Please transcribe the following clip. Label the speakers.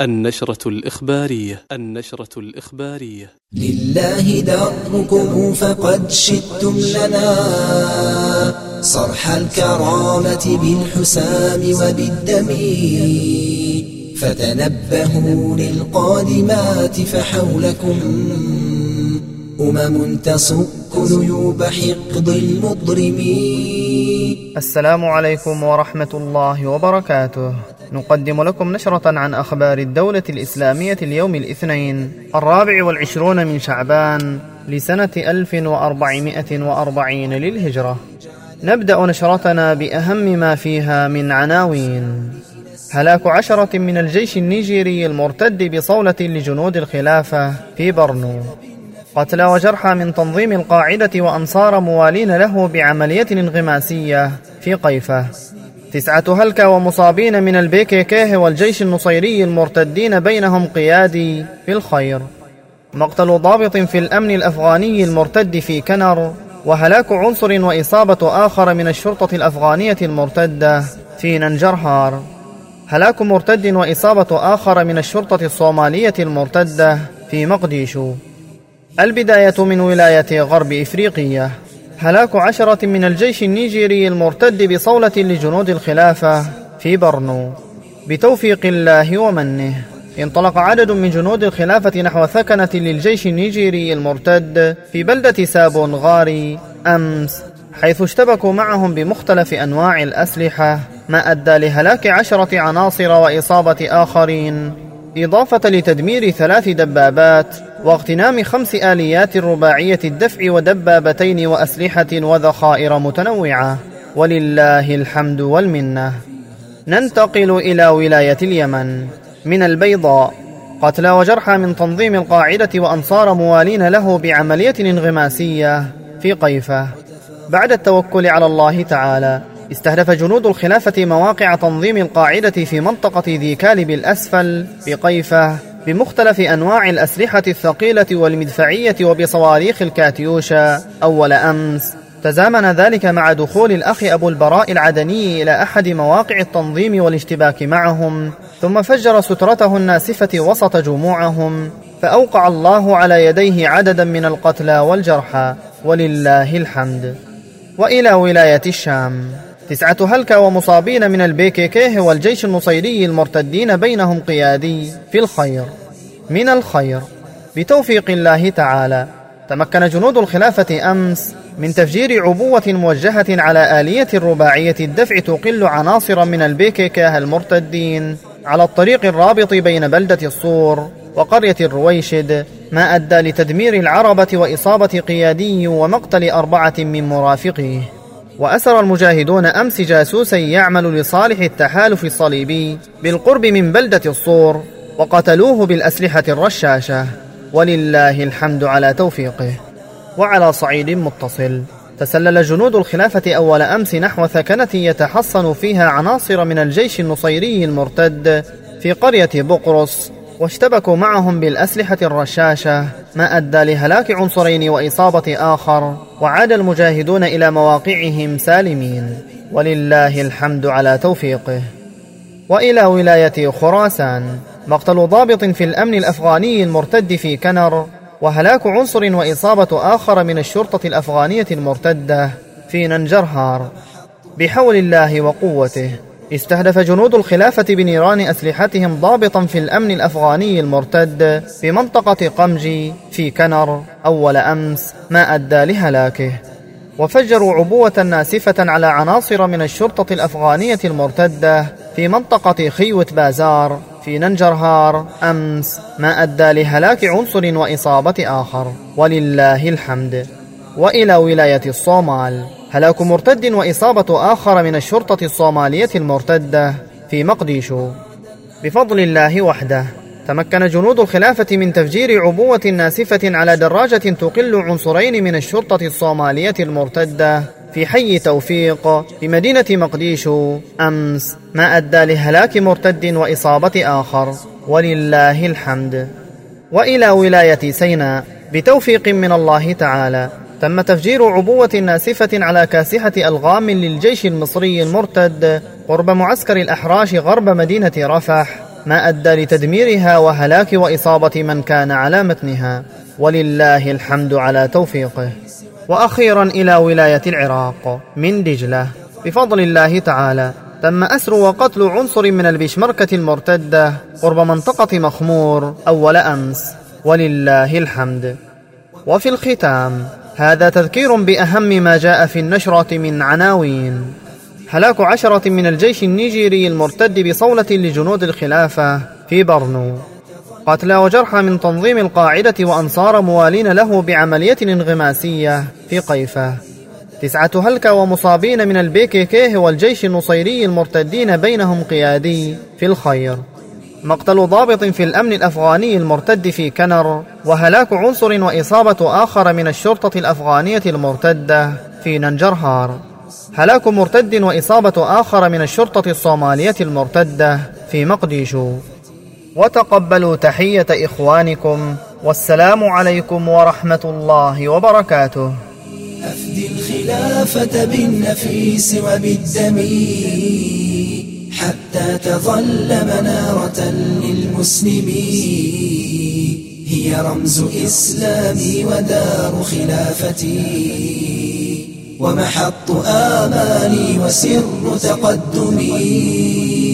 Speaker 1: النشرة الإخبارية النشرة الإخبارية.
Speaker 2: لله دركم فقد شدتم لنا. صرح الكرامة بالحسام وبالدم. فتنبهوا للقادمات فحولكم. أمم تصك نيوب حقد المضرمين
Speaker 3: السلام عليكم ورحمة الله وبركاته. نقدم لكم نشرة عن أخبار الدولة الإسلامية اليوم الاثنين الرابع والعشرون من شعبان لسنة 1440 للهجرة. نبدأ نشرتنا بأهم ما فيها من عناوين. هلاك عشرة من الجيش النيجيري المرتد بصولة لجنود الخلافة في برنو. قتلى وجرحى من تنظيم القاعدة وأنصار موالين له بعملية انغماسية في قيفة. تسعة هلكى ومصابين من البيكيكيه والجيش النصيري المرتدين بينهم قيادي في الخير. مقتل ضابط في الأمن الأفغاني المرتد في كنر وهلاك عنصر وإصابة آخر من الشرطة الأفغانية المرتدة في ننجرهار. هلاك مرتد وإصابة آخر من الشرطة الصومالية المرتدة في مقديشو. البداية من ولاية غرب إفريقية. هلاك عشرة من الجيش النيجيري المرتد بصولة لجنود الخلافة في برنو. بتوفيق الله ومنه انطلق عدد من جنود الخلافة نحو ثكنة للجيش النيجيري المرتد في بلدة سابون غاري أمس حيث اشتبكوا معهم بمختلف أنواع الأسلحة ما أدى لهلاك عشرة عناصر وإصابة آخرين. إضافة لتدمير ثلاث دبابات واغتنام خمس آليات رباعية الدفع ودبابتين وأسلحة وذخائر متنوعة. ولله الحمد والمنة. ننتقل إلى ولاية اليمن. من البيضاء. قتلى وجرحى من تنظيم القاعدة وأنصار موالين له بعملية انغماسية في قيفة. بعد التوكل على الله تعالى استهدف جنود الخلافة مواقع تنظيم القاعدة في منطقة ذي كالب الأسفل بقيفة. بمختلف أنواع الأسلحة الثقيلة والمدفعية وبصواريخ الكاتيوشا. أول أمس تزامن ذلك مع دخول الأخ أبو البراء العدني إلى أحد مواقع التنظيم والاشتباك معهم ثم فجر سترته الناسفة وسط جموعهم فأوقع الله على يديه عددا من القتلى والجرحى ولله الحمد. وإلى ولاية الشام. تسعة هلكى ومصابين من البيكيكيه والجيش النصيري المرتدين بينهم قيادي في الخير. من الخير. بتوفيق الله تعالى. تمكن جنود الخلافة أمس من تفجير عبوة موجهة على آلية رباعية الدفع تقل عناصر من البيكيكاه المرتدين على الطريق الرابط بين بلدة الصور وقرية الرويشد ما أدى لتدمير العربة وإصابة قيادي ومقتل أربعة من مرافقيه. وأسر المجاهدون أمس جاسوسا يعمل لصالح التحالف الصليبي بالقرب من بلدة الصور وقتلوه بالأسلحة الرشاشة. ولله الحمد على توفيقه. وعلى صعيد متصل. تسلل جنود الخلافة أول أمس نحو ثكنة يتحصن فيها عناصر من الجيش النصيري المرتد في قرية بقرص واشتبكوا معهم بالأسلحة الرشاشة ما أدى لهلاك عنصرين وإصابة آخر. وعاد المجاهدون إلى مواقعهم سالمين. ولله الحمد على توفيقه. وإلى ولاية خراسان. مقتل ضابط في الأمن الأفغاني المرتد في كنر. وهلاك عنصر وإصابة آخر من الشرطة الأفغانية المرتدة في ننجرهار. بحول الله وقوته. استهدف جنود الخلافة بنيران أسلحتهم ضابطا في الأمن الأفغاني المرتد في منطقة قمجي في كنر أول أمس ما أدى لهلاكه. وفجروا عبوة ناسفة على عناصر من الشرطة الأفغانية المرتدة في منطقة خيوة بازار في ننجرهار أمس ما أدى لهلاك عنصر وإصابة آخر. ولله الحمد. وإلى ولاية الصومال. هلاك مرتد وإصابة آخر من الشرطة الصومالية المرتدة في مقديشو. بفضل الله وحده تمكن جنود الخلافة من تفجير عبوة ناسفة على دراجة تقل عنصرين من الشرطة الصومالية المرتدة. في حي توفيق في مدينة مقديشو. أمس ما أدى لهلاك مرتد وإصابة آخر. ولله الحمد. وإلى ولاية سيناء بتوفيق من الله تعالى. تم تفجير عبوة ناسفة على كاسحة ألغام للجيش المصري المرتد قرب معسكر الأحراش غرب مدينة رفح ما أدى لتدميرها وهلاك وإصابة من كان على متنها. ولله الحمد على توفيقه. وأخيرا إلى ولاية العراق من دجلة. بفضل الله تعالى تم أسر وقتل عنصر من البشمركة المرتدة قرب منطقة مخمور أول أمس. ولله الحمد. وفي الختام هذا تذكير بأهم ما جاء في النشرة من عناوين. هلاك عشرة من الجيش النيجيري المرتد بصولة لجنود الخلافة في برنو. قتلى وجرحى من تنظيم القاعدة وأنصار موالين له بعملية انغماسية في قيفة. تسعة هلكة ومصابين من البيكيكيه والجيش النصيري المرتدين بينهم قيادي في الخير. مقتل ضابط في الأمن الأفغاني المرتد في كنر وهلاك عنصر وإصابة آخر من الشرطة الأفغانية المرتدة في ننجرهار. هلاك مرتد وإصابة آخر من الشرطة الصومالية المرتدة في مقديشو. وتقبلوا تحية إخوانكم. والسلام عليكم ورحمة الله وبركاته.
Speaker 2: أفدي الخلافة بالنفيس وبالدم حتى تظل منارة للمسلمين. هي رمز إسلامي ودار خلافتي ومحط آمالي وسر تقدمي.